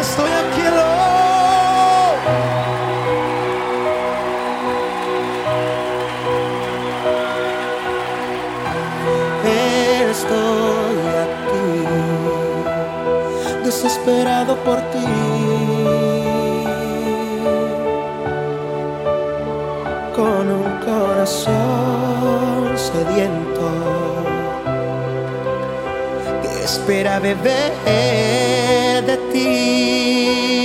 Estoy aquí, Estoy aquí, desesperado por ti. con un corazón sediento espera beber de ti.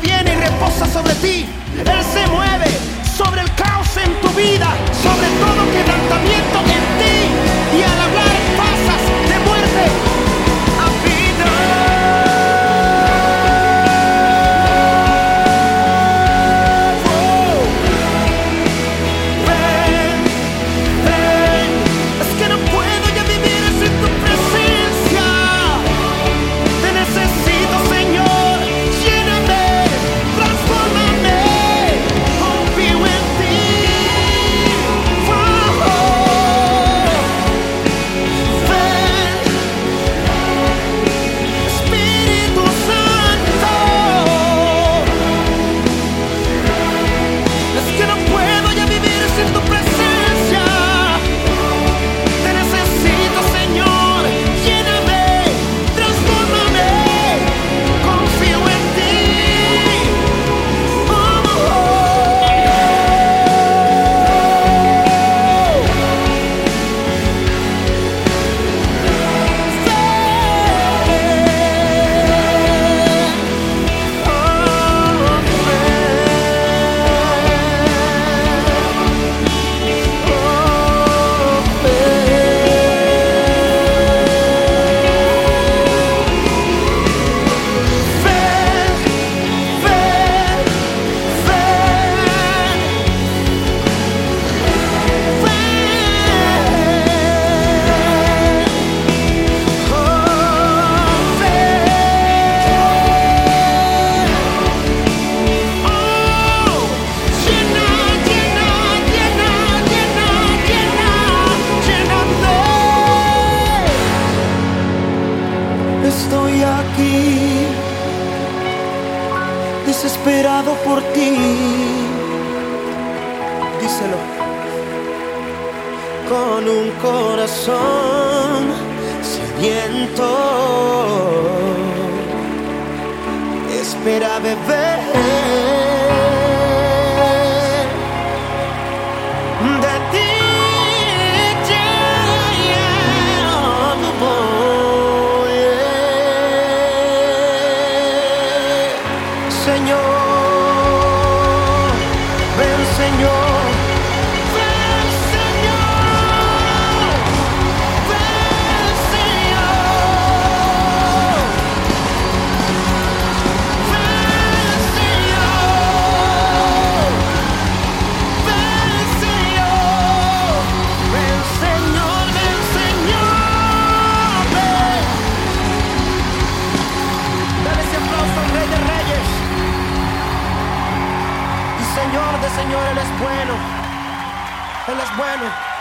Viene y reposa sobre ti. Él se mueve sobre el caos en tu vida. Desesperado por ti. Díselo. Con un corazón sediento. Espera beber. Señor, Él es bueno. Él es bueno.